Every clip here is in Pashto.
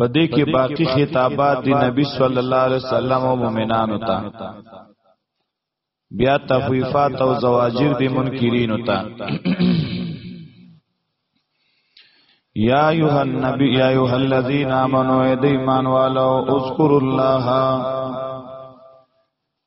په دې کې باقی خطابات دی نبی صلی الله علیه وسلم او مؤمنانو ته بیا تخویفات او زواجر دی منکرینو ته یا ایها النبی یا ایها الذین آمنو ای ایمان والو اذکروا الله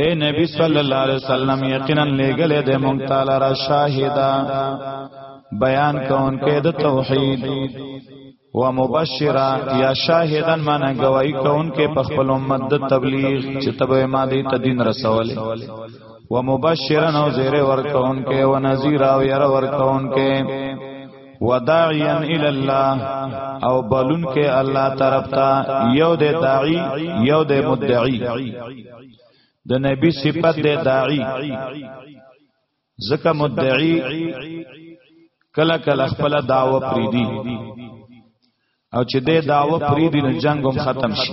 اے نبی صلی الله علیه وسلم یقینا لګلې د مونږ تعالی را شاهدا بیان کونکې د توحید و مبشرا یا شاهدن معنی گواہی کونکې په خپل امت د تبلیغ چې تبه ما دې ته دین رسولې و مبشرا او زیر ورکونکې و نذیر او ير ورکونکې وداعیا الی الله او بلون کې الله طرف ته یو د داعی یو د مدعی د نبی صفت د داعی زکه مدعی کله کله خپل داوا پریدي او چې د داوا پریدي نو جنگ هم ختم شي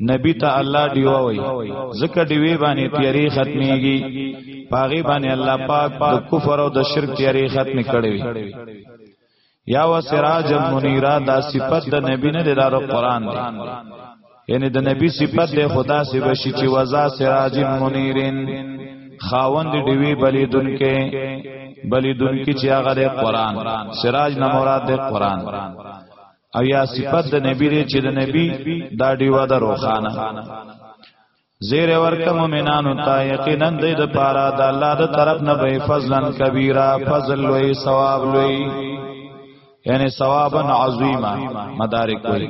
نبی ته الله دیو وای زکه دیوی باندې تیاری ختميږي پاغي باندې الله پاک د کفر او د شرک تیاری ختم کړي یا و سراج منیرا دا صفت د نبی نه د قرآن دی یعنی د نبی صفت د خدا سی بشی چې وزا سراج منیرن خاوند دیوی بلی دن کې بلی دن کې چې هغه د قرآن سراج نه مراد د قرآن او یا صفت د نبی دی چې د نبی دا دیوا د روخانه زیر ورک مومنانو ته یقینا د دې پاره د الله د طرف نه به فضلن کبیره فضل لوی ثواب لوی یعنی ثوابا عظیما مدارک وی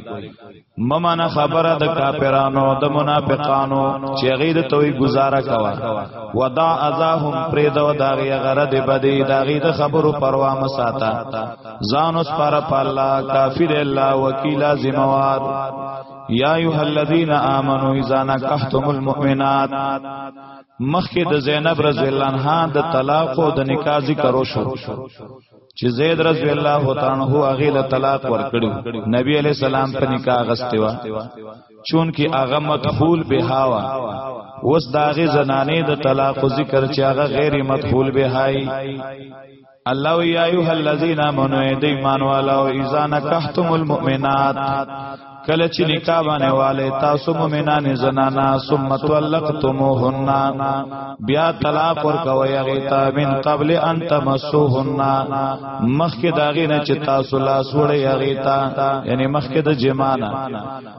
ممن خبره د کافرانو د منافقانو چې غیر توي گزاره کوا ودا ازاهم پرې دو داغه غره د بدی داغه د خبرو پروا مساته ځان اوس پر الله کافر الله وکیل ذمہوار یا ایه الذین آمنو اذا نکحتم المؤمنات مخکې د زینب رضی الله عنها د طلاق او د نکاح ذکر وشو چې زید رضی الله تعالی عنہ هغه له طلاق ورکړو نبی علی سلام په نکاح غستوا چون کې هغه مدخول به هاوا اوس داغه زنانه د طلاق ذکر چې هغه غیر مدخول به هاي الله وی ایه الذین آمنو ای دی ایمان والو اذا نکحتم المؤمنات کله چې نکاح باندې والے تاسو مؤمنان زنانا ثم طلقتموهن بیا طلاق ور کوي هغه تا من قبل ان تمسوهن مخکې داغې نه چې تاسو لاس وړي هغه تا یعنی مخکې د جمانا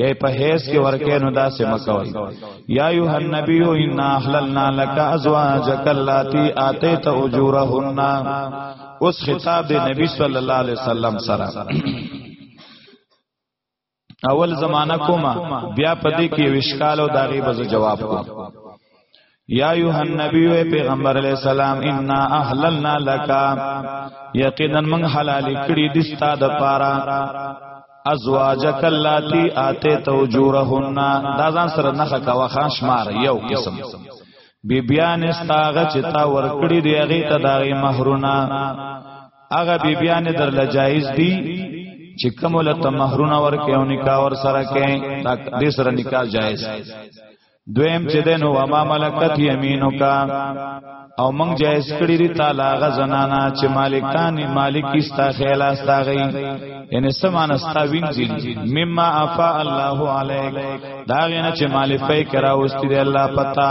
یا په هیڅ کې ورکه نو داسې مکوي یا ایه النبی ان احللنا لك ازواجك اللاتي اتيت اجورهن اوس خطاب دی نبی صلی الله علیه وسلم سره اول زمانہ کوما بیا پدې کې وشکال او داغي بز جواب کو یا ایها النبی و پیغمبر علی السلام انا احللنا لك یقینا من حلال کړي د ستا د پارا ازواجک اللاتی آتے توجورهن دا ځان سره نخه کا وخان شمار یو قسم بی بیان استاغه چې تا ورکړي دی هغه ته داغي مہرونه هغه بی بیان در لجایز دی چې کومه ته مہرونه ورکې او نکاح ور سره کې دا دې سره نکاح جایز دویم چې دنو وما ملکت یمینک او مونږ جایز کړی دی تعالی غ زنانا چې مالکان مالک استا خلاص تا غي یعنی سمان استا وینځي مما افا الله علیک دا غنه چې مالک پې کراوستي دی الله پتا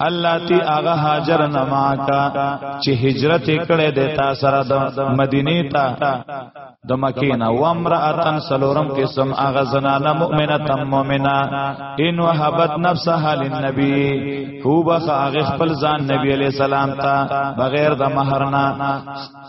الله تی هغه هاجر نما کا چې هجرت کړي د تا سره د مدینه ته د مکه نه و امراتن سلورم قسم هغه زنانه مؤمنه تم مؤمنه ان وهبت نفسها للنبي هو بخ هغه خپل ځان نبی علی سلام ته بغیر د مہرنا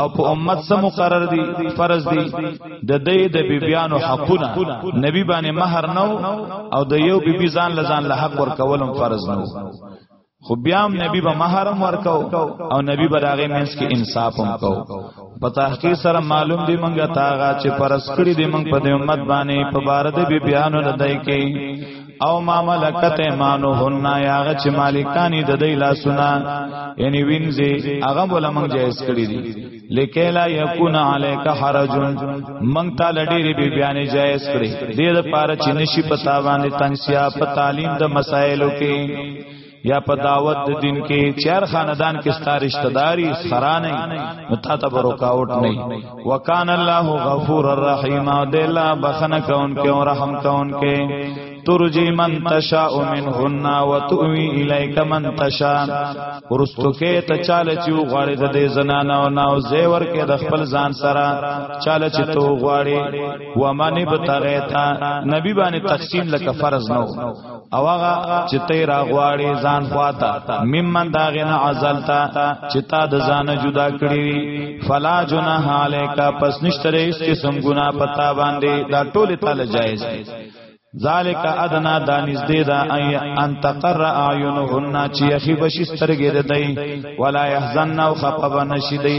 او په امت سم مقرر دي فرض دي د دې د بیبيانو حقونه نبی باندې مہر نو او د یو بیبي ځان لزان له حق ورکولم فرض نو خو بیا هم نبی به محرم ورکاو او نبی به داغه منس کې انصاف هم کو په تحقیق سره معلوم دی منګه تاغه چې پرسکړی دی منګ په دې امت باندې په بار د بیبيانو لدای کې او ما ملکت ایمانهن یا هغه چې مالکانی د دې لاسونه یعنی وینځي هغه بوله مونږ جایز کړی دي لکه لا یکون علیک حرج مونږ ته لډېری بی بیان جایز کړی دې د پاره چې نشي پتا باندې تنگسیا په تعلیم د مسائلو کې یا په دعوت د دین کې چیر خاندان کې ستاره رشتہ داری سره نه نو تا ته برکاوټ نه وکان الله غفور الرحیم او د الله بخنه کون کې او رحم کون کې ترجی من تشاء منهن وتؤوی الیک من تشاء ورستو کې ته چاله چې غواړي د دې زنانه او ناو زیور کې د خپل ځان سره چاله چې تو غواړي ومن بتغیتا نبی باندې تقسیم لکه فرض نه او هغه چې ته راغواړي ځان خواته ممن دا غنا عزلتا چې تا د ځان جدا کړی وي فلا جناح علیکا پس نشته هیڅ قسم ګنا پتا باندې دا ټول تعالی جایز دی ذالک ادنا دا نزدې دا ان تقر اعینهن چې یخی بشسترګې ده دی ولا يحزن او خپبنشي دی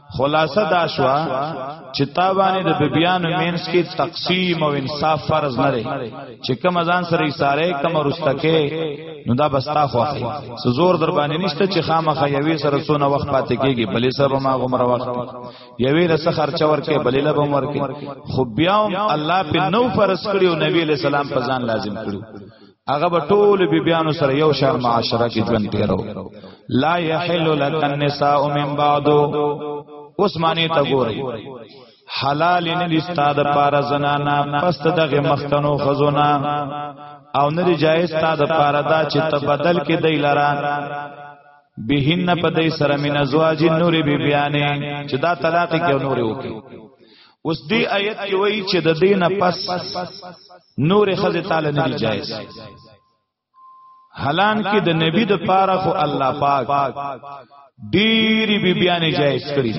خلاصه دا شو چې تابانه د بیبیانو مینس کې تقسیم او انصاف فرض نه لري چې کوم ځان سره اشاره کوم رستکه نو دا بستا خوخه زور در باندې نشته چې خامخه یوې سره سونه وخت پاتې کېږي بلې سره ما غمره وخت یوې له سخر چور کې بلې له بمور کې خو بیا الله په نو فرض کړی او نبی له سلام په ځان لازم کړو هغه به ټول بی بیانو سره یو شان معاشره کې ژوند تیرو لا یحل لک النساء من بعد اوس معنی ته ګوري حلال نه دي ستاده پار زنانا پس دغه مختنو خزونه او نه دي جایز ستاده پار دا چې ته بدل کې دی لرا بهن په دې سره من ازواج نور بی بیانې چې دا طلاق کې نور وکي اوس دې آیت کې وایي چې د دین پس نور خزه تعالی نه دی جایز حالان کې د نبی د پاره خو الله پاک ډېری بی بیان جایز کړی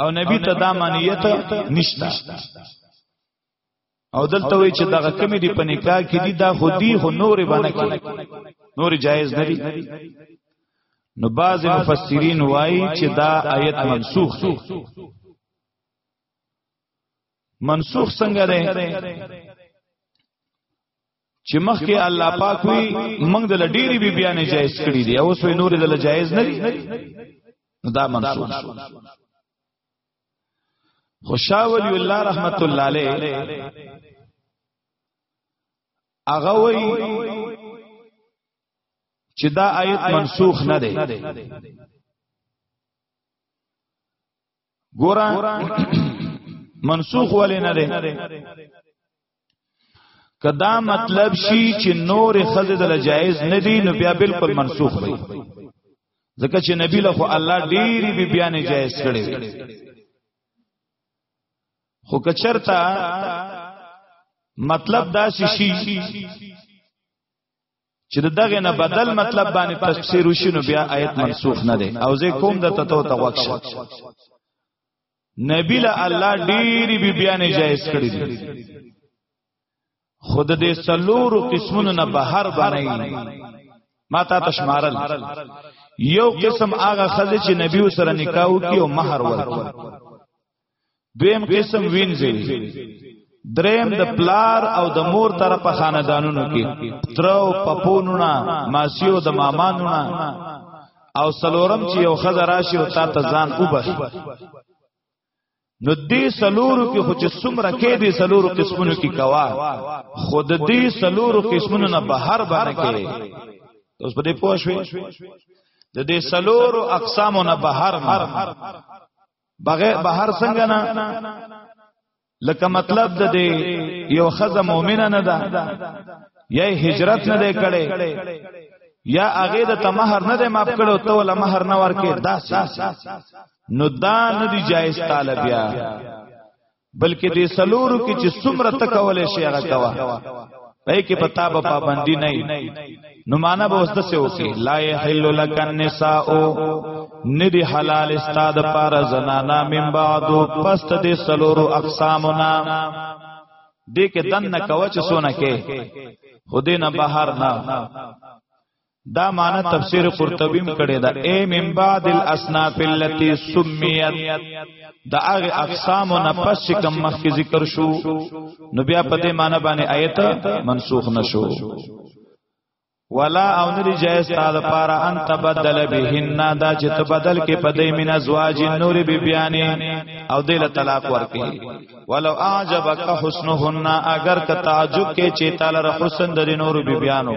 او نبی ته دا معنیت نشته او دلته وی چې دغه کمی دی په نکاح کې دی دا خو دی خو نور باندې کې نور جایز نه دی نو بعض مفسرین وایي چې دا آیت منسوخ دی منسوخ څنګه دی چې مخکې الله پاک وی موږ د ډېری بی بیان جایز کړی دی او سوی نور د جایز نه دی دا منسوخ خوشاول الله رحمت الله علیه هغه وی چې دا آیت منسوخ نه دی ګورا منسوخ ولې نه دی کدا مطلب شي چې نور خزه د جایز نه دي نو بیا بالکل منسوخ وي ځکه چې نبی له الله ډېری بی بیان جایز کړي خو کچرتا مطلب دا شي چې دغه نه بدل مطلب باندې تفسیر وشي نو بیا آیت منسوخ نه دی او زه کوم د تتو توقشه نبی له الله ډېری بی بیانې جایز کړې دي خود دې سلورو قسمونو نه بهر بنئ ما تا تشمارل یو قسم هغه خزه چې نبی سره نکاح وکي او مہر ورکړي دویم قسم وینځي دریم د پلار او د مور طرفه خاندانونو کې ترو پپونونه ماسیو د مامانونه او سلورم چې یو خزر راشي او تا ته ځان وبخ نو دې سلورو کې خو چې څومره کې دې سلورو قسمونو کې کوا خود دې سلورو قسمونو نه بهر باندې کې اوس په دې پوه شوې د دې سلورو اقسامو نه بهر بغیر بهر څنګه نه لکه مطلب د دې یو خزه مؤمنه نه ده یا هجرت نه دی کړي یا هغه د تمہر نه دی ماف کړو ته ول مہر نه ورکې دا نو دا نه دی جایز تعالی بیا بلکې دې سلورو کې چې څومره تکول شي هغه کوا پای کې پتا به پابندی نه نو معنا به اوس د څه وکي لا یحل لک النساء ندی حلال استاد پر زنانا من بعدو پست دې سلورو اقسامنا دې کې دن نه کوچ سونه کې خودینه بهر نه دا معنی تفسیر قرطبی م کړی دا اے من بعد الاصناف التي سميت دا هغه اقسام نه پس چې کوم مخکې ذکر شو نو بیا په دې معنی باندې آیت منسوخ نشو ولا او ندی جائز تا د پارا ان تبدل بهن دا چې تبدل کې پدې من ازواج نور بی بیانې او دل طلاق ورکې ولو اعجبک حسنهن اگر که تعجب کې چې تعالی حسن د نور بی بیانو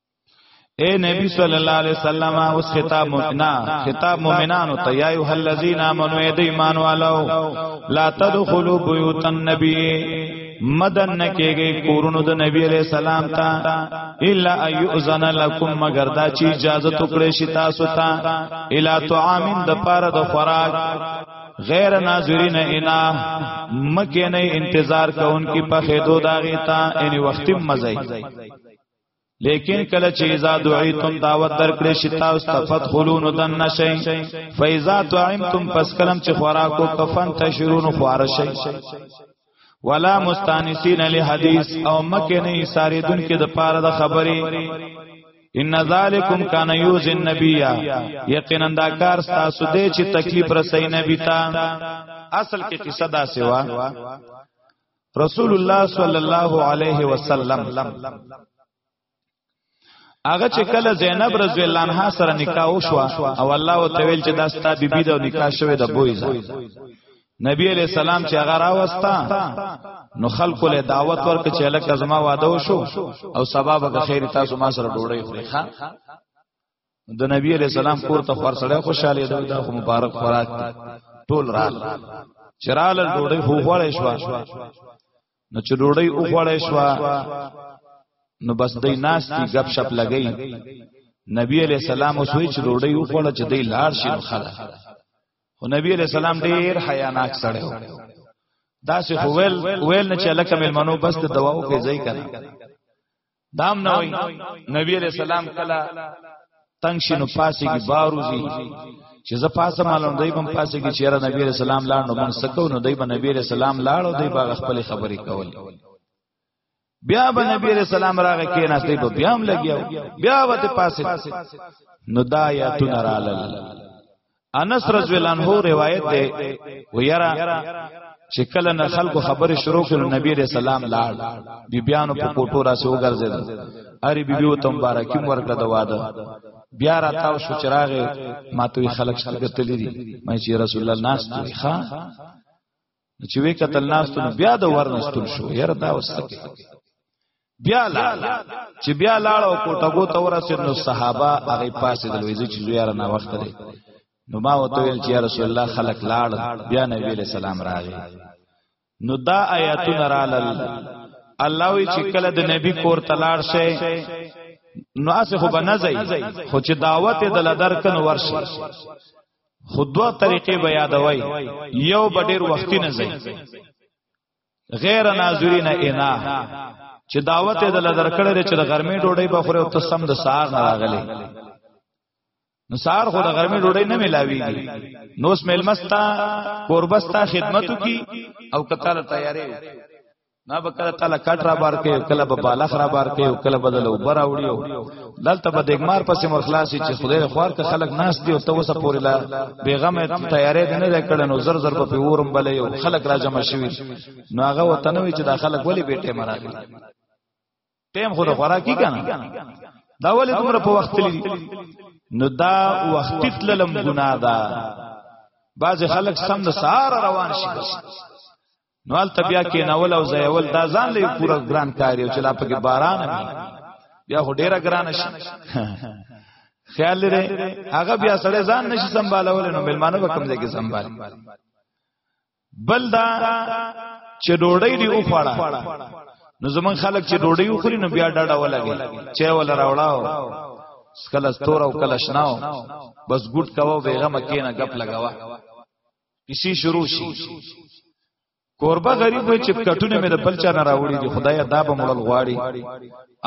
اے نبی صلی الله علیه وسلم اوس خطاب مؤمنا خطاب مؤمنانو ته یا ایه الذین آمنو اے د ایمان والو لا تدخلوا بیوت النبی مدن نکیږي کورونو د نبی علیہ السلام ته الا ایؤذن لکم مگر دا چې اجازه تو کړې شي تاسو ته الا طعام د پاره د خوراک غیر ناظرین انا مکه نه انتظار کوونکی په خېدو داغه تا ان وختي مزای لیکن کله چې اذا دعیتم دعوت درکړې شي تاسو ته فتخلون دن نشئ فاذا طعمتم پس کلم چې خوراکو کفن تشرون خوارشئ ولا مستانسین لحدیث او مکه نه ساری دن کې د پاره د خبرې ان ذالکم کان یوز النبی یقینا دا کار تاسو دې چې تکلیف رسې نبی ته اصل کې قصه دا سوا رسول الله صلی الله علیه وسلم هغه چې کله زینب رضی الله عنها سره نکاح وشو او الله وتعالى چې دا ستا بیبي دا نکاح شوه د بویزه نبی علیہ السلام چې هغه راوستا نو خلکو له دعوت ورک چې لکه زما واده وشو او سبب به خیر تاسو ما سره ډوړی خوري ښا د نبی علی السلام کور ته فرسړې خوشاله دی دا خو مبارک خوراک ټول رال چرال ډوډۍ خو خوړې شو نو چې ډوډۍ او خوړې شو نو بس دای ناس دی غب شپ لګی نبی علی السلام وسوي چې ډوډۍ او خوړه چې دی لار شي نو خلا خو نبی علی السلام ډیر حیا ناک سړی و دا سه ویل ویل نه چې لکه ملمنو بس ته دواو کې ځای کړه دام نه وای نبی علیہ السلام کلا تنگ شنو پاسې کې باروزی چې ز پاسه مالون دای بم پاسې کې چیرې نبی علیہ السلام لاړ نو من سکو نو دای به نبی علیہ السلام لاړ او دای به خپل خبرې کول بیا به نبی علیہ السلام راغی کې نه ستې به بیا هم لګیاو بیا وته پاسې نو دا یا تن رالل انس رضی الله عنه روایت ده ویرا چې کله نه خلکو خبرې شروع کړو نبی رسول الله لاړ بی بیانو په کوټو را سو ګرځید اری بی بیو ته مبارکي ورکړه د واده بیا را تاو شو چراغ ماتوي خلک شتګتلې دي مې چې رسول الله ناس دی ښا نو چې وی قتل ناستو نو بیا د ورنستون شو یره دا وسکه بیا لا چې بیا لاړ او کوټګو ته ورسید نو صحابه هغه پاسې د لویزه چې زوی یاره نا وخت دی نو ما وته ویل چې رسول الله خلق لاړ بیا نبی له سلام راغی نو دا آیاتونه رالل الله وی چې کله د نبی کور تلاړ شي نو اسه خو بنځي خو چې دعوت د لدر کن ورشي خودوا طریقې به یادوي یو به ډیر وختي نه ځي غیر ناظرین انا چې دعوت یې د لدر کړې چې د ګرمي ډوډۍ به خوري او ته سم د سار نه راغلي نو سار خو د ګرمي ډوډۍ نه ملاويږي نو اس ملمستا قربستا خدمتو کی او کتل تیارې نه به کله تعالی کټ را بار کوي کله به بالغ را بار کوي کله به له اوبر اوړي دلته به دګمار پسې مر خلاصي چې خدای خوار که خلک ناس دي او ته وسه پورې لا بیغمه تیارې دې نه کړي نو زر زر په ورم بلې او خلک را جمع شوي نو هغه وتنوي چې دا خلک ولی بیٹه مراغلي ټیم خو د خوراکي کنه دا ولې دومره په وخت لري نو دا وخت تللم ګناه ده بعض خلک سم د سار روان شي نو ال تبیا کې ناول او زیول دا ځان لې پورا ګران کار یو چې لا پکې باران نه بیا هو ډیره ګران شي خیال لري هغه بیا سړی ځان نشي سمبالول نو ملمانه به کم ځای کې سمبال بل دا چې ډوړې دی او خړه نو زمون خلک چې ډوډۍ وخوري نو بیا ډاډه ولګي چې ول راوړاو سکل استور او کلشناو بس ګډ کاو بیغمه کینه غپ لگاوا کسی شروع شي کوربه غریب وي چې کټونه مې د بل چا نه راوړي دي خدای دا به مړل غواړي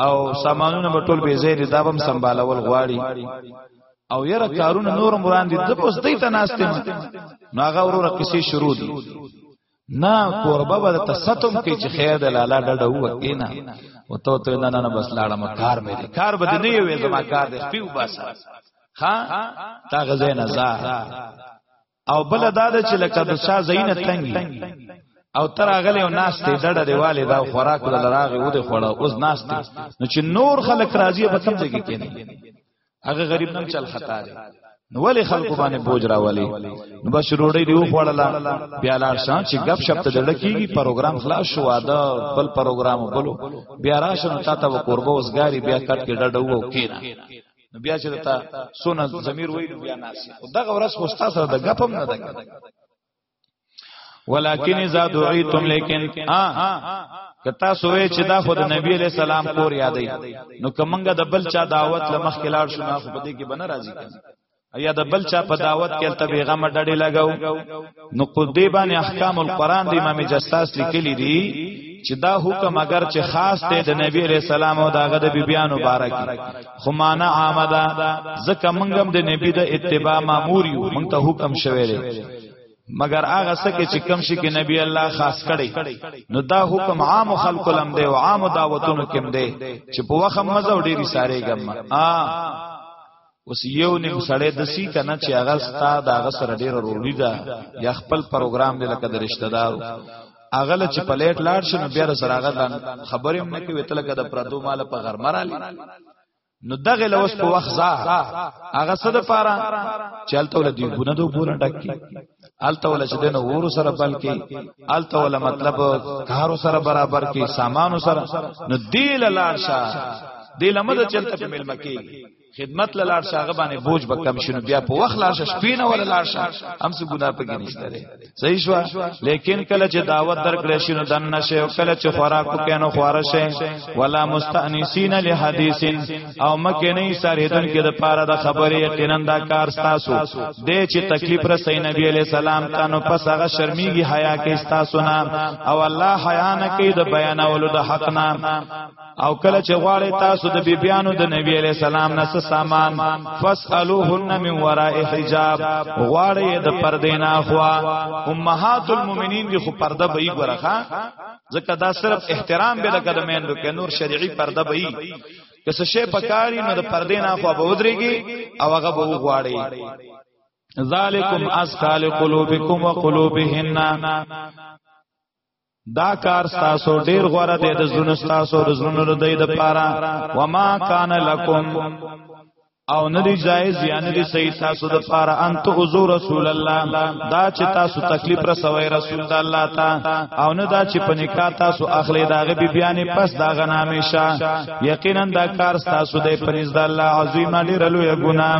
او سامانونه به ټول به زیر دا به سمبالول غواړي او یره کارونه نور مران دي د پوس دی ته ناشته نو هغه وروره کسی شروع دي نه کوربه به ته ستم کې چې خیر د لالا ډډه هو کینا او ته ته نه نه بس لاړه ما کار مې دي کار به نه وي زما کار دې پیو بس ها تا غزه نه زار او بل دا د چې لکه د چا زینه تنګي او تر اغله او ناس ته دړه دی والي دا خوراک ول راغه و دې خوړه اوس ناس ته نو چې نور خلک راضي په کوم ځای کې کېني هغه غریب نن چل خطا دی نو ولی خلکو باندې بوج راولي نو بس روړی دی خوړلا بیا لار شان چې غب شپ ته دړه کیږي پروګرام خلاص شو واده بل پروګرام بلو بیا راشن تا ته قربو وسګاری بیا کټ کې ډډه وو کینا نو بیا چې تا سونه ضمیر وای نو بیا ناس او دغه ورځ خو تاسو د غپم نه ده ولکن اذا دعیتم لیکن ها کتا سوې چې دا خود نبی علیہ السلام کور یادې نو کومنګ د بل چا دعوت لمخ کلاړ شو نه خو دې کې بن راضی کړي یا د بل چا په دعوت کې تل بیغمه ډډې لګاو نو قدی باندې احکام القرآن د امام جساس لیکلی دی چې دا حکم اگر چې خاص دی د نبی علیہ السلام او داغه د بیبیان مبارک خو معنا عامه ده ځکه موږ هم د نبی د اتباع مامور یو موږ ته حکم شوی دی مگر هغه سکه چې کم شي کې نبی الله خاص کړي نو دا حکم عام خلکو لم دی او عام دعوتونو کې دی چې په وخت مزه ډیری ساره ګم آ اوس یو نیم سړی د سی کنه چې هغه ستا د هغه سره ډیر وروړي دا یا خپل پروګرام دی لکه د رشتہ دار هغه ل چې پلیټ لاړ شي نو بیا سره هغه خبرې هم نه کوي تل کده پردو مال په غرمه رالی نو دغه لوس په وخت ځا هغه صد پاره چلته ول دی ګونه دو پورا ډکی الته ول چې دنه ور سره بلکی الته ول مطلب کارو سره برابر کی سامانو سره نو دیل لاړ شه دیل مده چلته په ملمکی خدمت لار شاغه باندې بوج به کم شنو بیا په وخت لاش شپې نه ولا لاش هم څه ګناه پکې نشته لري صحیح شو لیکن کله چې دعوت درکړې شنو دن نشه او کله چې خوراک وکینو خورشه ولا مستانسین لحدیث او مکه نه سریدن کې د پاره د خبرې یقینا دا کار تاسو دې چې تکلیف رسې نبی علی سلام تانو پس هغه شرمېږي حیا کې تاسو نه او الله حیا نه کې د بیانولو د حق نه او کله چې غواړی تاسو د بیبیانو د نبی علی سلام نه څه سامان فاسالوهن من وراء حجاب غواړی د پردې نه اخوا امهات المؤمنین دی خو پرده به یې ورخه ځکه دا صرف احترام به لکه د مېندو کې نور شرعي پرده به یې که څه شی پکاري نو د پردې نه اخوا به ودرېږي او هغه به وغواړي ذالکم اسکال قلوبکم وقلوبهن دا کار تاسو ډیر غوړه دی د زړونو تاسو د زړونو د دی د پاره و ما کان لکم او ندی جایز یا ندی صحیح تاسو د پاره ان تو حضور رسول الله دا چې تاسو تکلیف رسوي رسول الله تا او نه دا چې پنیکا تاسو اخلي داغه بی بیانې پس داغه نامیشا یقینا دا کار تاسو د پنځ د الله عظیم علی رلو یا ګناه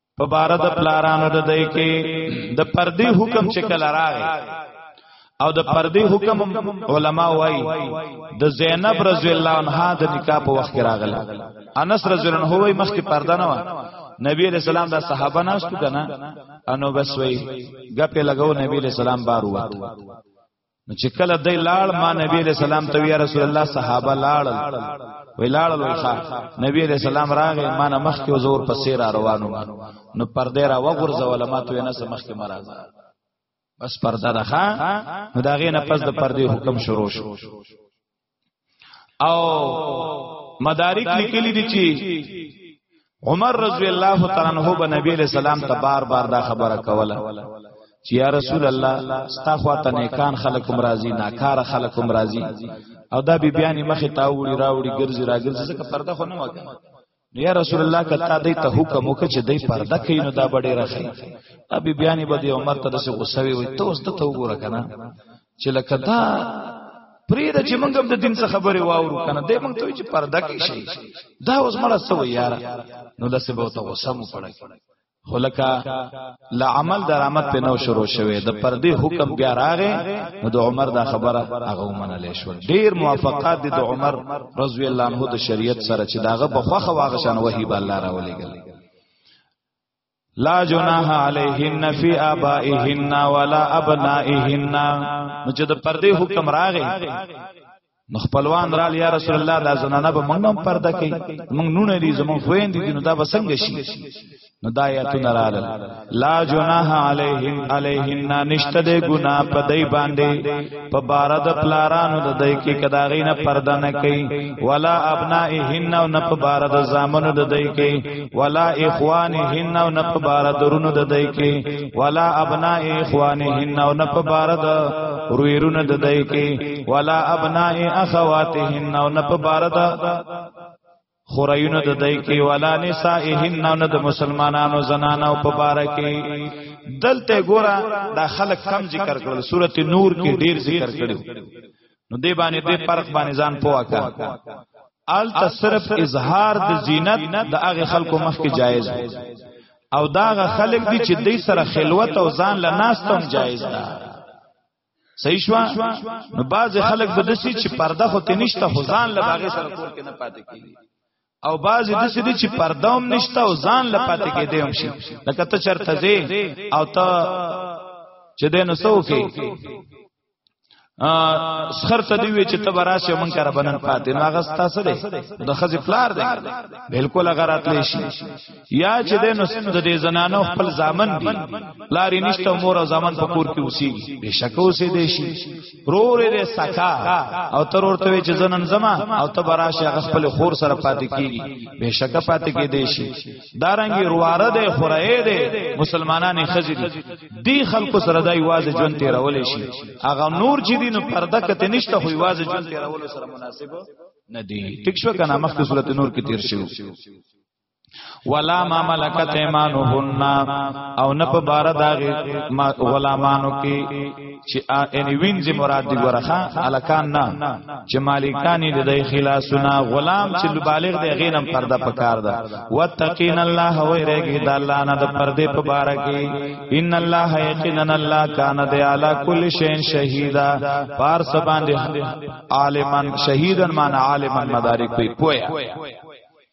په بار د پلارانو د دای کې د پردي حکم چې کله راغی او د پردي حکم علما وای د زینب رضی الله عنها د نکاح په وخت کې راغله انس رضی الله عنه وای مخکې پرده نه و نبی علیہ السلام دا صحابه ناشتو کنه انو بس وای غپې لګاو نبی علیہ السلام بار ووت نو چې کله دی لاړ ما نبی علیہ السلام ته یا رسول الله صحابه لاړ وی لاړ وی ښا نبی علیہ السلام راغی ما نه مخ کې زور پسې را روانو نو پردې را وغورځول ما ته نه سمخ کې مراد بس پرده ده ښا نو دا غې نه پس د پردې حکم شروع شو او مدارک لیکلی دي چې عمر رضی الله تعالی عنہ به نبی علیہ السلام ته بار بار دا خبره کوله چې یا رسول الله ستا خواته نیکان خلق مرضی ناکار خلق مرضی او دا بی بیان مخه تاوړي راوړي ګرځي راګرځي ځکه پرده خو نه وکړه نو یا رسول الله کتا دې ته حکم وکړ چې دې پرده کوي نو دا بډې راخی ابي بیانې بده عمر ته دسه غوسه وي وي ته اوس ته وګوره کنه چې لکه دا پرې د چې موږ د دین څخه خبرې واورو کنه دې موږ ته چې پرده کې شي دا اوس مړه سو یار نو لسه به ته غوسه مو پړای خلکا لا عمل درآمد په نو شروع شوه د پردي حکم بیا راغې نو د عمر دا خبره هغه ومنل شو ډیر موافقات دي د عمر رضی الله عنه د شریعت سره چې داغه په خوخه واغ شان وحی به الله راولېګل لا جناح علیهن فی آبائهن ولا ابنائهن نو چې د پردي حکم راغې نو خپلوان را یا رسول الله دا زنانه به مونږ هم پرده کوي مونږ نونه دي زمون خويند دي نو دا به څنګه شي نو دا آیاتونه رااله لا جناح علیهم علیهن نشته د ګنا په دای باندې په بار د پلارانو د دای کې کداغې نه پرده نه کوي ولا ابنائهن او نه په بار د زامنو د دای کې ولا اخوانهن او نه په بار د رونو د دای کې ولا ابناء اخوانهن او نه په بار د رویرونو د دای کې ولا ابناء اخواتهن او نه په بار د خورایونو د دای کې ولا نسائهن او نه د مسلمانانو زنانه او په بار کې دلته ګورا دا خلق کم ذکر کړل سورته نور کې ډیر ذکر کړو نو دی باندې دې فرق باندې ځان پوها کا ال تصرف اظهار د زینت د هغه خلکو مخ کې جایز او داغه خلق دي چې دې سره خلوت او ځان لناستم جایز ده صحیح شو نو بعض خلک د دسی چې پرده خو ته نشته خو ځان له باغې سره کور کې نه پاتې کیږي او بعض د سې دي چې پرده هم نشته او ځان له پاتې کې دی هم شي لکه ته چرته زی او ته چې دین سو کې سخر ته دی وی چې ته براشه مونږ کرا بنن پاتې نو هغه ستاسو دی د خزې پلار دی بالکل غرات لشي یا چې د نو د دې زنانو خپل ځامن دي لاري نشته مور او ځامن په کور کې اوسي بشک اوسي دي شي رور دې سکا او تر ورته چې زنن زما او ته براشه خپل خور سره پاتې کیږي بشک پاتې کې دي شي دارنګي رواره دې خورای دې مسلمانانې خزي دي دی خلکو سره دای واز ژوند تیرول شي اغه نور چې دین پرده کته نشته خو واز ژوند تیرول سره مناسب نه دی ټیک شو کنه مخکې صورت نور کې تیر شو ولا ما ملکت ایمانهن او نه په بار داغه غلامانو کې چې ان وینځ مراد دی ورخه الکان نه چې مالکانی د دې خلاصونه غلام چې بالغ دی غینم پرده پکار ده وتقین الله و رګی د الله نه د پرده په بار کې ان الله یقینا الله کان دی علی کل شین شهیدا پار سبان دی عالمان شهیدن مان عالمان مدارک پی پویا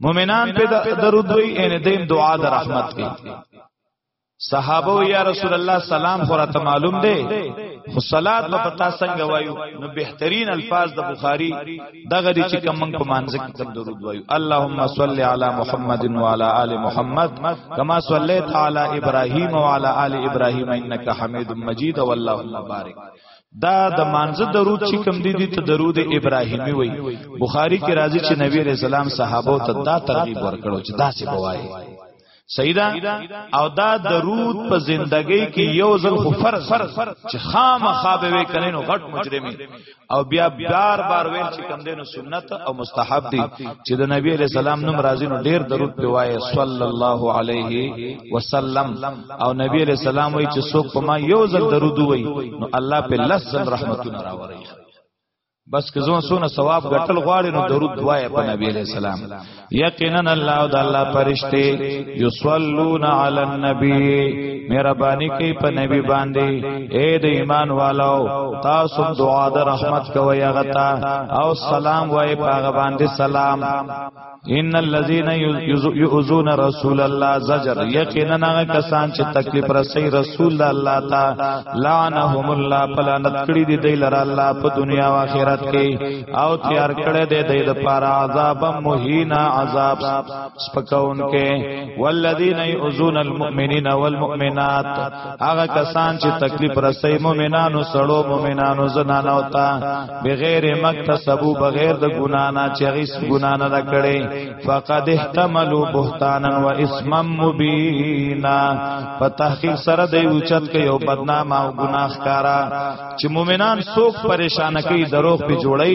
مؤمنان په درود وی ان دیم دعا د رحمت کوي صحابه و یا رسول الله سلام خو راته معلوم دی خو صلات په پتا څنګه وایو نو بهترین الفاظ د بخاری دغه دي چې کوم په مانځ کې تم درود وایو اللهم صل علی محمد و علی آل محمد کما صلیت علی ابراهیم و علی آل ابراهیم انک حمید مجید والله بارک دا د مانزه درود چې کوم دي دي ته درود ابراهیمی وای بخاری کې راځي چې نبی رسول الله صحابه ته دا ترغیب ورکړو چې دا څه بوای سیدا او دا درود په زندګۍ کې یو ځل خو فرض چې خامخا به وې کړي نو غټ مجرمي او بیا بار بار ویل چې کم دینو سنت او مستحب دي چې د نبی علی سلام نوم راځي نو ډیر درود دی وایي صلی الله علیه وسلم او نبی علیہ السلام وی چې څوک په ما یو ځل درود وی نو الله په لس ځل رحمتونه راوړي بس که زما سونه ثواب غټل غواړي نو درود وای په نبی علیہ السلام یقینا الله او د الله پرشته یصلون علی النبی مهربانی کوي په نبی باندې اے د ایمان والو تاسو دعا د رحمت کوي غتا او سلام وای په باندې سلام ان الذين يؤذون رسول الله زجر یقینا هغه کسان چې تکلیف رسي رسول الله تا لعنهم الله پلانت کړی دی دی لره الله په دنیا او آخرت کې او تیار کړی دی دی د پار عذاب مهینا عذاب سپکون کې والذین يؤذون المؤمنین والمؤمنات هغه کسان چې تکلیف رسي مؤمنانو سړو مؤمنانو زنانو ته بغیر مکتسبو بغیر د ګنا نه چې هیڅ ګنا نه کړي فقد احتملوا بهتانا و اسما مبینا په تحقیق سره دی اوچت کې یو بدنام او ګناهکارا چې مؤمنان څوک پریشان کوي دروغ په جوړي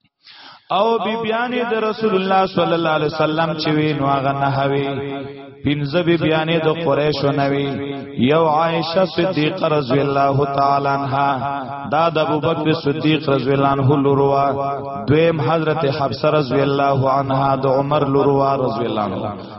او بی بیانې د رسول الله صلی الله علیه وسلم چې وی نو هغه نه هوي پنځه بی بیانې د قریشو نه وی یو عائشه صدیقه رضی الله تعالی عنها دا د ابوبکر صدیق رضی الله عنه لوروا دویم حضرت حفصه رضی الله عنها د عمر لوروا رضی الله عنه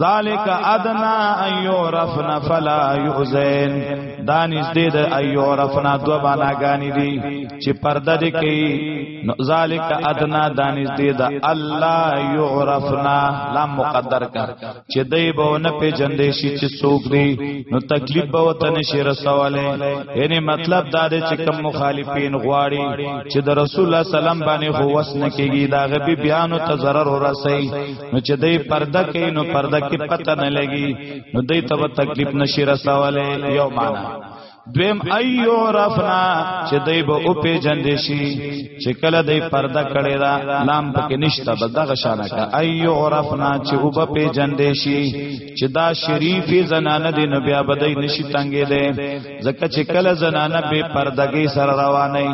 ذالک ادنا ایورفن فلا یؤذین دا نږدې د ایورفن دو بانا غانی دي چې پرده دې کوي ذالک ادنا دا نږدې د الله یعرفن لام مقدر کا چې دې به نه پیجندې شي چې څوک دی نو تکلیف به وته نشي رسواله یعنی مطلب دا دی چې کم مخالفین غواړي چې د رسول الله سلام باندې هوس نه کیږي دا غبي بیان ته zarar ورسي نو چې دای پرده کوي نو پرده کې پته نه لګي نو دای ته تکلیف نشي رسواله یو معنا دویم ایو رفنا چې دای به او په جند شي چې کله دای پرده کړي دا لام پکې نشته بس دغه شانه کا ایو رفنا چې او په جند شي چې دا شریفي زنانه دین بیا بدای نشي تنګې ده ځکه چې کله زنانه به پردګي سره رواني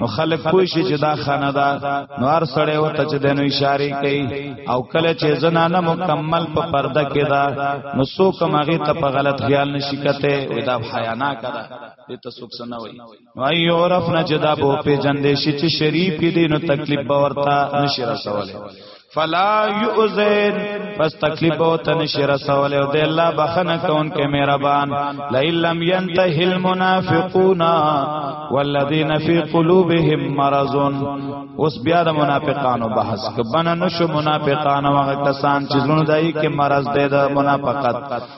نو خلک پوه شي چې دا خانه ده نو هر سړی وته چې دنو اشاره کوي او کله چې زنانه مکمل په پرده کې ده نو څوک ماغه ته په غلط خیال نشي کته وې دا حیا نه کړه دې ته څوک سن وای نو ای عرف نه چې دا به په جندې شي چې شریف دي نو تکلیف باورتا نشي رسوله فلا یؤذن پس تکلیف او تنشر سوال او د الله بخنه کون کې مهربان لئلم ينتهي المنافقون والذین فی قلوبهم مرض اوس بیا د منافقانو بحث کبن نشو منافقانو هغه کسان چې زړه دای کې مرض دی د منافقت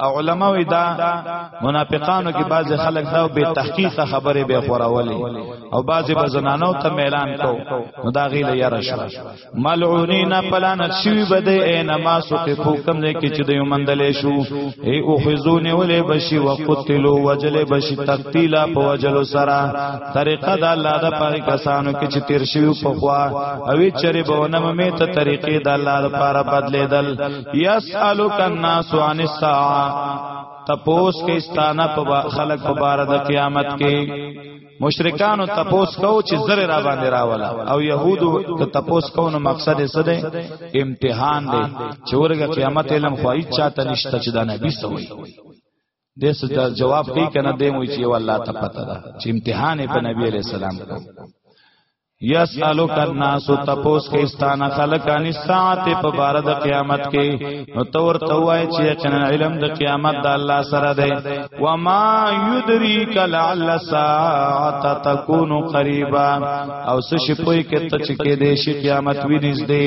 او علما وی دا منافقانو کې بعض خلک دا به تحقیق خبره به خوراولي او بعض به زنانو ته اعلان کو نو دا غیله یاره شو ملعونینا پلانت شوی بده اینما سقفو کم نه کې چې د یو مندلې شو ای او خزون ولې بشي وقتلوا وجل بشي تقتیلا په وجل سرا طریقه د الله د پاره کسانو کې چې تیر شوی په خوا او چرې بونم می ته طریقې د الله لپاره بدلیدل یسالک الناس عن الساعه تپوس کې استانه په خلق په بار د قیامت کې مشرکانو تپوس کو چې زر را باندې راولا او يهودو ته تپوس کو نو مقصد یې څه دی امتحان دی چې ورګه قیامت علم خو هیڅ چاته نشته چې دا نبی سوی د سجدا جواب کوي کنه دی وی چې والله ته پته ده چې امتحان په نبی عليه السلام کو یسالو کرنا سو تپوس کې استان خلقان ساعت په بار د قیامت کې نو تور توای چې کنه علم د قیامت د الله سره ده و ما یدریک لعل ساعت تکون قریبا او سش پوی کې ته چې کې دې شي قیامت وینځ دې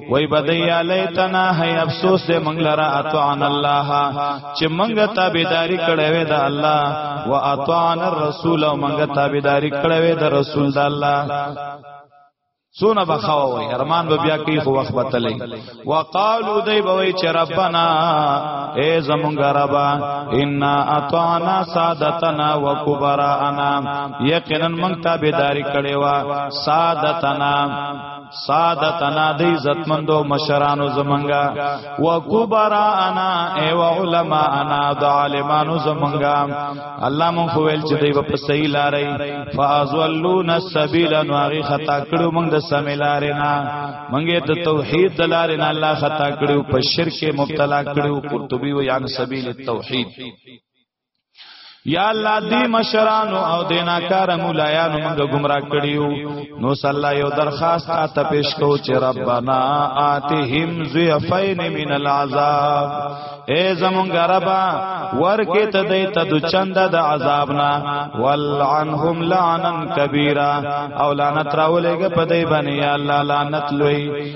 وای بدای لیتنا هی افسوس دې مونږ لره اطعن الله چې مونږ تابعداري کړې وې د الله او اطعن الرسول او مونږ تابعداري کړې وې د رسول د الله سونه بخاو وای ارمان به بیا کی خو وخت بتلې وقالو دای بوي چې ربنا اے زمونږ ربا ان اطعنا سادتنا وکبرانا یقینا مونږ تابعداري کړې وا سادتنا سادتنا دی عزتمندو مشرانو زمنګا وکبرانا ای و علماءنا د عالمانو زمنګا الله مون خو ویل چې دی په صحیح لارې فازولون السبیل نوغي خطا کړو مونږ د سمې لارې نه مونږه د توحید د لارې نه الله خطا کړو په شرک مبتلا کړو قرطبی و یان سبیل التوحید یا الله دی مشرانو او دینا کار مولایانو موږ گمراه کړیو نو صلی الله یو درخواست ته پیش کو چې ربانا آتهم ذیفین من العذاب اے زمونږ ربا ورکه ته دې ته د چند د عذاب نه ولعنهم لعنا کبیره او لعنت راولېګه په دې باندې یا الله لعنت لوی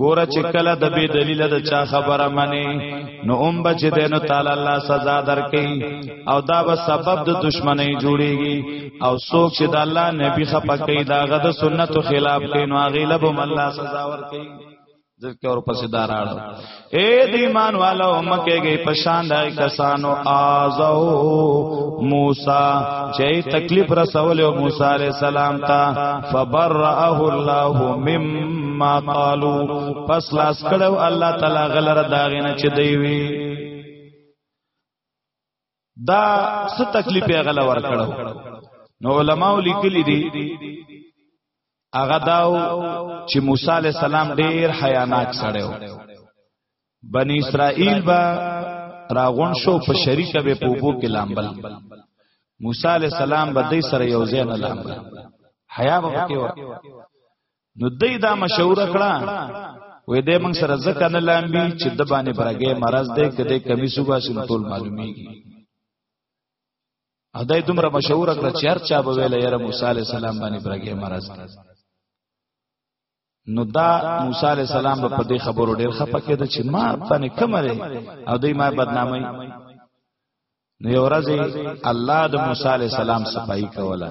ګوره چې کله د بی دلیل د چا خبره منی نو اوم بچ دینو تعالی الله سزا درکې او دا به سبب د دشمنی جوړیږي او څوک چې د الله نبی خپکې دا غد سنت خلاف کوي نو غیلب هم الله سزا ورکې ځکه اور پسې داراړو اے د ایمان والو مکهږي پشان دای کسانو آزو موسی چې تکلیف رسول موسی علی السلام ته فبرأه الله مم ما قالو پس لاس کړو الله تعالی غلر داغنه چې دی وی دا څه تکلیف یې غلا ور کړو نو علماء لیکلی دي هغه داو چې موسی علی السلام ډیر حیاناک سړیو بنی اسرائیل با راغون شو په شریکه به پوبو کې لامبل موسی علی السلام به دې سره یو ځای نه لامبل حیا به کې نو دای دا مشور کړه وې دې موږ سره ځکه نه لامبي چې د باندې برګې مرز دې کده کمی صبح سن ټول معلومیږي ادای دومره مشهور کړ چې هر چا به ویل یاره موسی علی السلام باندې برګې مرز نو دا موسی علی السلام په دې خبرو ډېر خپه کېد چې ما باندې کمره او دې ما بدنامي نو یو ورځ الله د موسی علی السلام صفائی کوله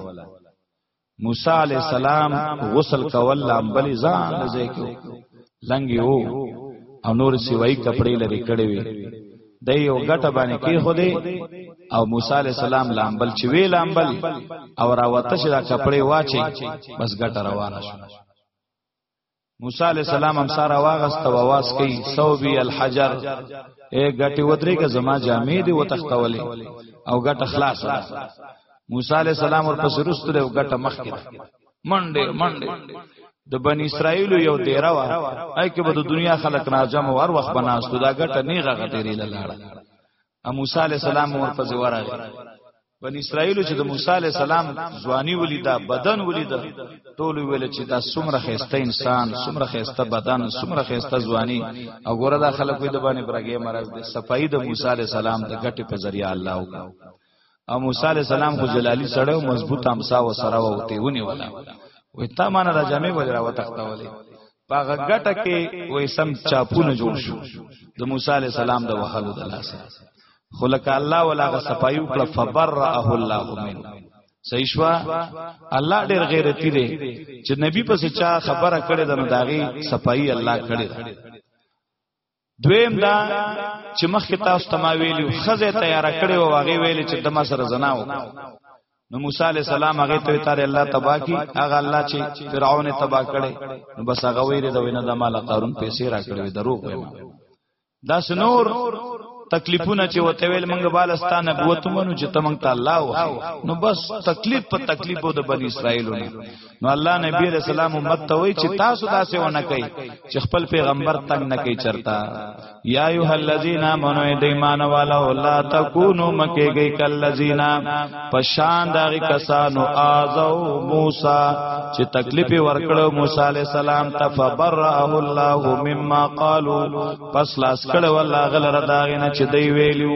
موسی علی السلام غسل کول لامبلی ځان لځای کې لنګي وو او نور سیوای کپڑے لري کړي وي د یو غټه باندې کې خو دې او موسی علی السلام لامبل چې وی لامبل او راوته چې دا کپڑے واچي بس غټه روانه شو موسی علی السلام هم سارا واغست او आवाज کوي صوبي الحجر اے غټي ودري که زما جامې دي وتختولې او غټ خلاص ده موسی علی السلام ورپسې رسته له غټ مخ کې منډه منډه د بنی اسرائیل یو دیره وا اې کې به د دنیا خلک راځم او هر وخت بناستو دا غټه نیغه غټېری لاله ا موسی علی السلام ورپسې ورغی بن اسرائیل چې د موسی علی السلام ځواني ولیدا بدن ولیدا ټول ویل چې دا څومره خسته انسان څومره خسته بدن څومره خسته ځواني او ګوره دا خلک وې د باندې برګې مرز دي صفائی د موسی علی السلام د غټي په ذریعہ الله وکړه او موسی علی السلام خو جلالی سره او مضبوط امسا و سره و ته ونی ولا وې تا مان را جامې وجرا و تختولې پاغه ګټه کې وې سم چاپونه جوړ شو د موسی علی السلام د وحلو د لاسه خلق الله ولا غ صفایو کړ فبرأه الله من صحیح شو الله ډېر غیرتی دی چې نبی پس چا خبره کړې ده نو داغي صفائی الله کړې ده دویم دا چې مخکې تاسو ته ما ویلو خزه تیار کړې او هغه ویلې چې د ما سره زنا وکړه نو موسی علی السلام هغه ته تاره الله تبا کی هغه الله چې فرعون تبا کړي نو بس هغه ویری دا وینه د مال قارون پیسې را کړې درو وایم دا سنور تکلیفونه چې وته ویل منګ بالستان نبوت مونږ چې تمنګ ته الله و نو بس تکلیف په تکلیفو د بنی اسرائیلونه نو الله نبی علیہ السلام امت ته وی چې تاسو داسې ونه کوي چې خپل پیغمبر تنگ نه کوي چرتا یا ایه الذین آمنو د ایمان والو لا تکونو مکیږي کلذینا پشان دغه کسانو آزو موسی چې تکلیف ورکړو موسی علیہ السلام تفبرأه الله مما قالو پس لاس کړه والله غلره داغه نه چې دی ویلو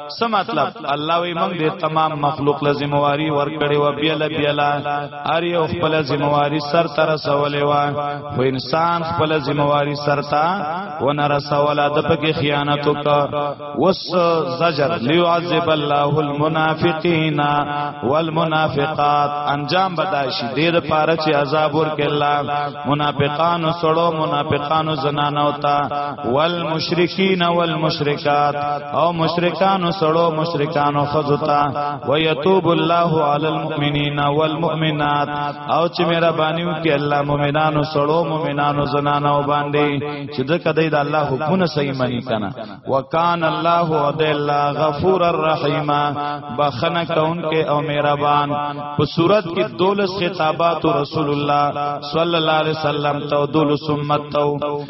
څه مطلب الله وی موږ دې تمام مخلوق له ذمہواری ورکړې و بیل بیل ار یو خپل ذمہواری سر تر سوالې و خو انسان خپل ذمہواری سر تا و نه رسولا د پکې خیانت وک وس زجر لیعذب الله المنافقین والمنافقات انجام بدایشي دې د پاره چې عذاب ورکړي الله منافقانو سړو منافقانو زنانو ته والمشرکین والمشرکات او مشرکانو سړو مشرکانو خزتا ويتوب الله علی المؤمنین والمؤمنات او چې مهرباني وکړي الله مؤمنانو سړو مؤمنانو زنانو باندې چې د کدی د الله حکمونه صحیح منی کنه وکان الله ود الله غفور الرحیم بخنه کونکي او مهربان په صورت کې دولس خطابات رسول الله صلی الله علیه وسلم تو دولس امت تو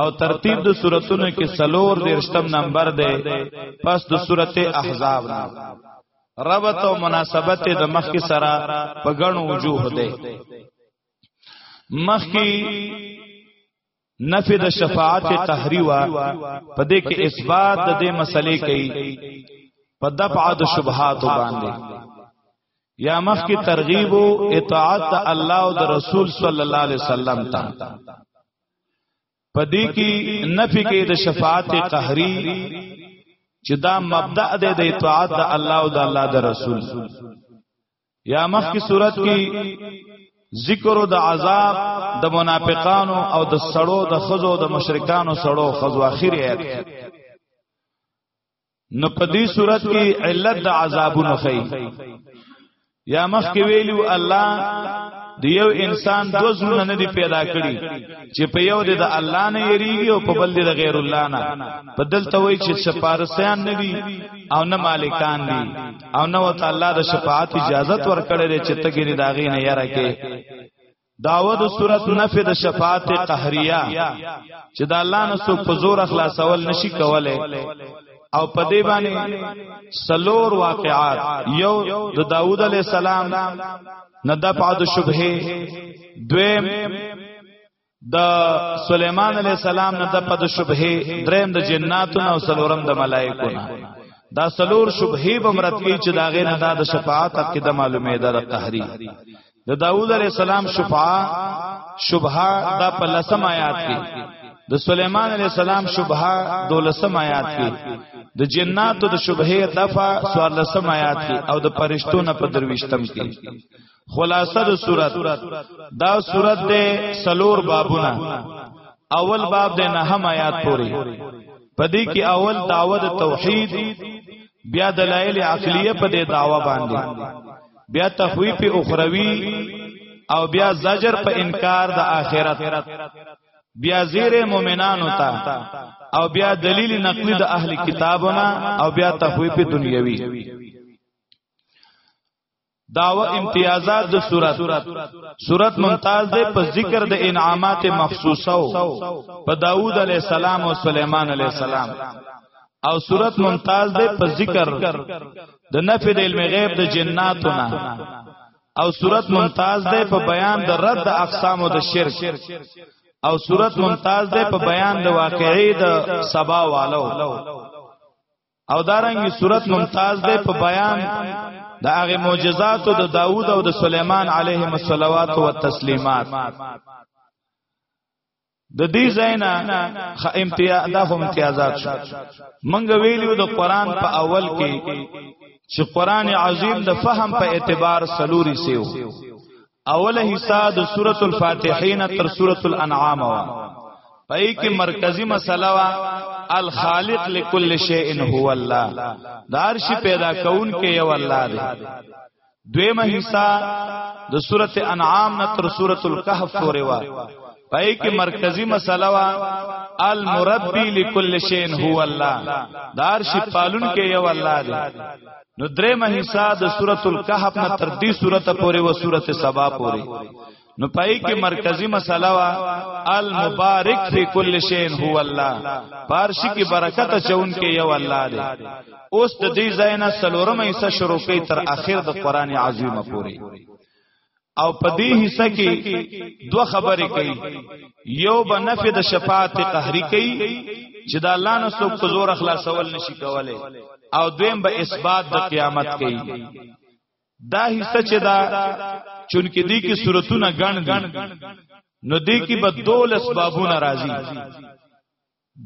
او ترتیب د سوراتونو کې سلور دیرشتم نمبر دی پس د سورته احزاب نه ربط او مناسبت د مخ کې سره په غنو وجوه دی مخ کې نفی د شفاعت تحریوا په دې کې اثبات د دې مسلې کوي په دفع د شبهات باندې یا مخ کې ترغیب او اطاعت الله او د رسول صلی الله علیه وسلم ته پدې کې نفي کې د شفاعت قهري چې دا مبدأ ده د اطاعت د الله او د الله د رسول یا مخ کی صورت کې ذکر د عذاب د منافقانو او د سړو د خزو د مشرکانو سړو خزو اخر ایت نو په دې صورت کې علت د عذابونو خي یا مخ کې ویلو الله د یو انسان دو زړه نه دی پیدا کړی چې په یو د الله نه یریږي او په بل د غیر الله نه په دلته وایي چې سپارسیان نه دي او نه مالکان دي او نه وت الله د شفاعت اجازه ورکړي چې تګری داغې نه یره کې داود صورت نفی د شفاعت قهریه چې د الله نه څوک په زور خلاصول نشي کوله او په دې باندې سلور واقعات یو د داوود علی السلام نه د پاد شبهه دویم د سليمان علی السلام نه د پد شبهه دریم د جناتو او سلورم د ملائکو نه دا سلور شبهه بمرت کی چې داغه نه دا د شفاعت عقیده معلومه ده د قهری د داوود علی السلام شفاعه شبهه دا په لسم آیات کې د سليمان عليه السلام شبهه دولسم آیات کې د جناتو د شبهه دفع سوال لسم آیات کې او د پرشتو نه په درويشتم کې خلاصه د صورت دا صورت د سلور بابونه اول باب د نهم آیات پورې پدې کې اول داوه د توحید بیا دلایل عقلیه په دې داوا باندې بیا تخویف اخروی او بیا زجر په انکار د آخرت بیا زیر مومنانو ته او بیا دلیل نقلی د اهل کتابونه او بیا تخویف دنیوی داو امتیازات د صورت صورت ممتاز ده په ذکر د انعامات مخصوصه او په داوود علی السلام او سليمان علی السلام او صورت ممتاز ده په ذکر د نفی د علم غیب د جناتونه او صورت ممتاز ده په بیان د رد د اقسام او د شرک او صورت ممتاز ده په بیان د واقعي د سبا والو او دارنګي صورت ممتاز ده په بیان د هغه معجزات د داوود او د سليمان عليهم الصلوات و تسلیمات د دې زینا خ امتیاز د هم امتیازات شو منګ ویلو د قران په اول کې چې قران عظیم د فهم په اعتبار سلوري سیو اوله حصہ د سورۃ الفاتحین تر سورۃ الانعام وا پای کې مرکزی مسله وا الخالق لكل شیء هو الله دار شي پیدا کون کې یو الله دی دویمه حصہ د سورۃ انعام نه تر سورۃ الکهف پورې وا پای کې مرکزی مسله وا المربی لكل شین هو الله دار شی پالون کې یو الله دی نو درې مهیسا د سورۃ الکهف نه تر دې سورۃ پورې و سورۃ سبا پورې نو پای کې مرکزی مسله وا المبارک فی کل شین هو الله پارشی کې برکت چون کې یو الله دی اوس د دې زینا سلورمه حصہ شروع کې تر اخر د قران عظیم پورې او په دې حصہ کې دوه خبرې کوي یو به نفي د شفاعت قهري کوي چې د الله نه څوک په زور خلاصول نشي کولای او دویم به اثبات د قیامت کوي دا حصہ چې دا چونکه دې کې صورتونه ګڼ دي نو دې کې به دول اسبابونه راځي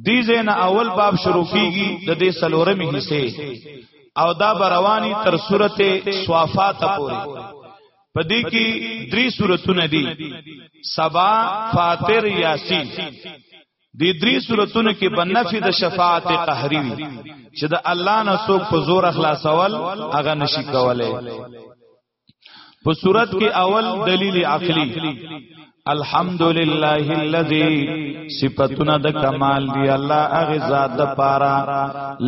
دی زین اول باب شروع کیږي د دې سلورمې حصے او دا بروانی تر سورته صوافات پورې پدې کې درې سورتونه دي سبا فاتر یاسین دې درې سورتونو کې بنفي د شفاعت قهري وي چې د الله نه څوک په زور خلاصول هغه نشي کولای په صورت کې اول دلیل عقلی الحمدلله الذي صفاتنا د کمال دی الله هغه ذات د پاره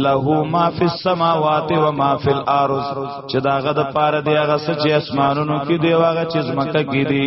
له ما فی السماوات و ما فی الارض چې داغه د پاره دی هغه چې اسمانونو کې دی هغه چې زمکه کې دی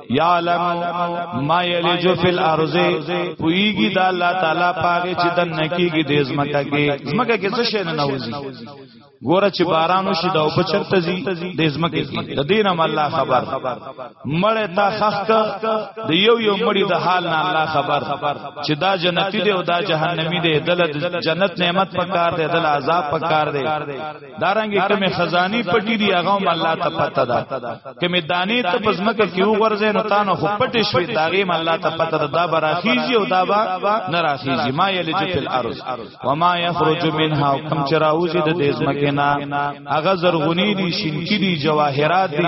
یعلم ما یلج فی الارض پویږي د الله تعالی پاره چې دنه کیږي د زمکه کې زمکه کې څه شی نه نوځي ګوره چې باران وشي دا په چرته زی د زمکه کې د دینم الله خبر مړ تا خخ د یو یو مړی د حال نه الله خبر چې دا جنتی دی او دا جهنمی دی دل جنت نعمت پکار دی دل عذاب پکار دی دارنګ کومه خزانی پټی دی هغه هم الله ته پته ده کومه دانې ته پزمکه کیو غرزه نو تانه خو پټې شوې داغه هم الله ته پته ده دا براخیږي او دا با نه راخیږي ما یلج فی الارض و ما یخرج منها کم چراوزی د دې زمکه نه هغه زرغونی دي شینکی دي جواهرات دي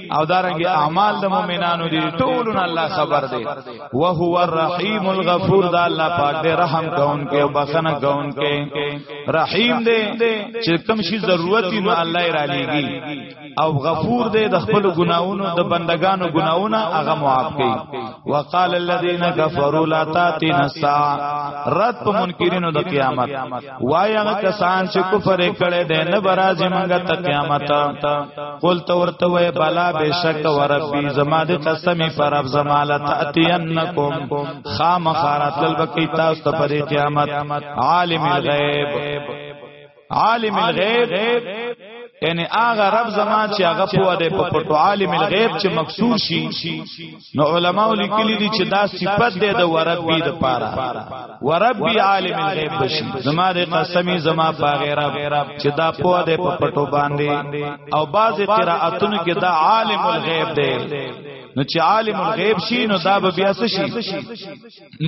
او دارنګ اعمال د مؤمنانو دي ټولون الله خبر دی او هو الرحیم الغفور دا الله پاک دې رحم کونکي او بخنه کونکي رحیم دې چې کوم شي ضرورت نو الله را لېږي او غفور دې د خپل ګناونو د بندگانو ګناونه هغه معاف کړي وقال الذين كفروا لا تاتينا الساعه رد منکرینو د قیامت وای هغه کسان چې کفر کړي دي نه برازي مونږه ته قیامت قل تو ورته وای بلا بشک وربي زما د قسمي پر اب زماله تاتینکم خامخارات لبکی تاسو ته پر قیامت عالم الغیب عالم الغیب یعنی هغه رب زمان چې هغه په دې په پټو عالم الغیب چې مکسور شي نو علما لیکلي دي چې دا صفت دی د وربي د پاره وربي عالم الغیب بشي زما د قسمی زما باغیر چې دا په دې په پټو باندې او بعض قرائتونو کې دا عالم الغیب دی نو چې عالم الغیب شي نو دا به بیا څه شي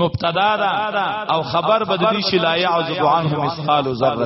مبتدا ده او خبر بدلی شي لا يعذب عنه مثقال ذره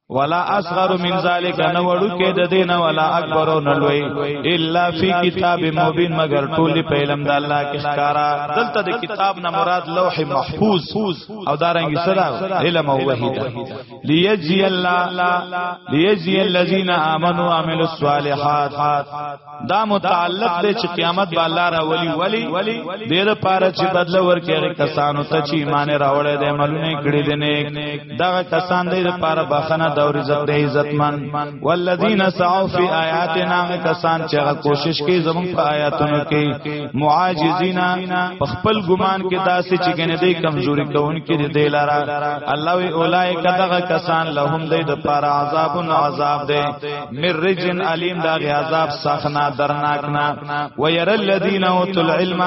ولا اصغر من ذلک نو وړو کې د دینه ولا اکبر نو لوی الا فی کتاب مبین مگر ټول په علم د الله کې ښکارا دلته د کتاب نه مراد لوح محفوظ او دارنګ صدا علم او وحی ده لیجزی الله لیجزی الذین آمنوا وعملوا الصالحات دا متعلق دی چې قیامت به الله را ولی ولی دې لپاره چې بدل ورکړي کسانو ته چې ایمان راوړې دي عملونه کړی دي نه دا کسان دې لپاره بخنه دور عزت دې عزتمن والذین سعوا فی آیاتنا کسان چې کوشش کوي زمون په آیاتونو کې معاجزینا په خپل ګمان کې داسې چې ګنې دې کمزوري کوونکې دې دې لاره الله وی اولایک دغه کسان لهم دې لپاره عذاب عذاب دې من رجن علیم دا غی عذاب سخنا درناکنا ویر الذین اوتو العلم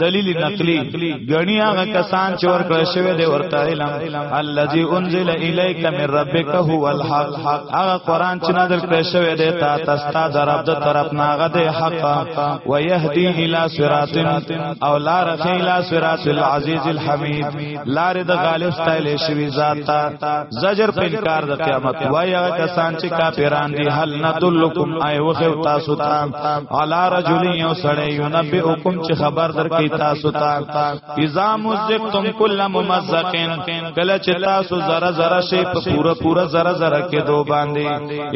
دلیل نقلی گنی آغا کسان چه ورکل شوی دی ورطا علم الذی انزل الیک من ربک هو الحق آغا قرآن چه نادر کل شوی دی تا تستا در عبد طرف ناغا دی حقا ویهدی الى سرات او لارخی الى سرات العزیز الحمید لارې د غالب ستایل شوی ذاتا زجر په انکار د قیامت وای هغه کسان چې کافران دي هل ندلکم ای وخو تاسو ته علی رجل یو سړی ينبئکم چې خبر درکې تاسو ته اذا مزقتم کل ممزقین کله چې تاسو زره زره شی په پورا پورا زره زره کې دو باندې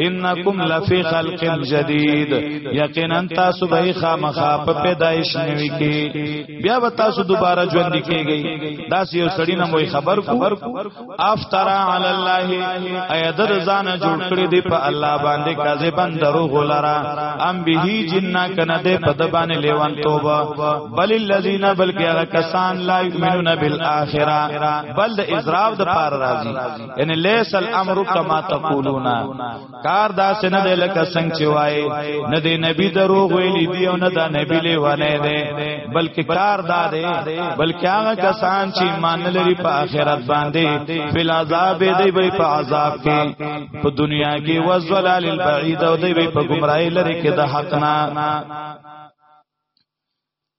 انکم لفی خلق جدید یقینا تاسو به خامخا په پیدایش نوي کې بیا به تاسو دوباره ژوند کیږئ دا یو سړی نه موي خبر کو افترا علی الله ایا در ځان جوړ کړی دی په الله باندې کاذبن درو غلرا ام به جننا کنه دی په د باندې لیوان توبه بل الذین بلکې هغه کسان لا یؤمنون بالآخرہ بل د اضراب د پار راضی یعنی لیس الامر کما تقولون کار دا سن د لکه څنګه چې وای نه دی نبی دروغ ویلی دی او نه دا نبی لیوانه دی بلکې کار دا دی بلکې هغه کسان چې ایمان لري په آخرت باندې فل عذاب دی وي په عذاب کې په دنیا کې وزلال البعید او دی وي په گمراهی لري کې د حق نه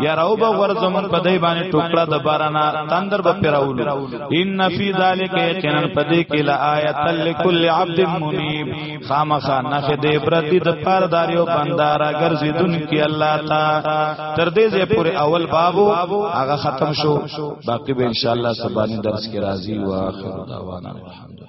یا راو به ورزم په دای باندې ټوکړه د بارانا تندر به پیراول ان فی ذلک یقینا پدې کې لا آیت لکل عبد منیب خامخا نخ دې برتی د پار داریو بندارا ګرځیدون کې الله تا تر دې زه پر اول بابو هغه ختم شو باقی به ان شاء الله سبانی درس کې راضی واخر دعوانا الحمدلله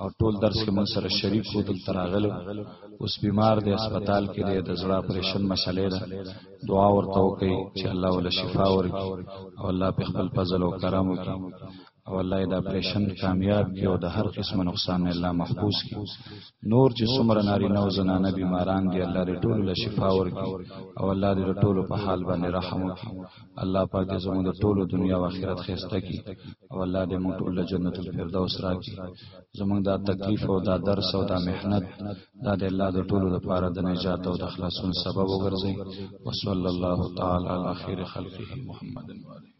او ټول درس کې موږ سره شریک وو دل تراغلو اوس بیمار دی هسپتال کې دی د زړه اپریشن مسلې ده دعا ورته وکړي چې الله ول شفا ورکړي او الله په خپل فضل او کرم وکړي او الله دا اپریشن کامیاب کړي او د هر قسم نقصان الله محفوظ کړي نور چې څومره ناری نو زنانه بیماران دي الله دې ټول له شفا ورکړي او الله دې ټول په حال باندې رحم وکړي الله پاک دې زموږ د ټولو دنیا او آخرت خسته کی او الله دې موږ ټول جنت الفردوس راکړي زموږ دا تکلیف او دا درس او دا محنت دا دې الله د ټولو لپاره د نجات او د خلاصون سبب وګرځي وصلی الله تعالی علی خیر خلقه محمد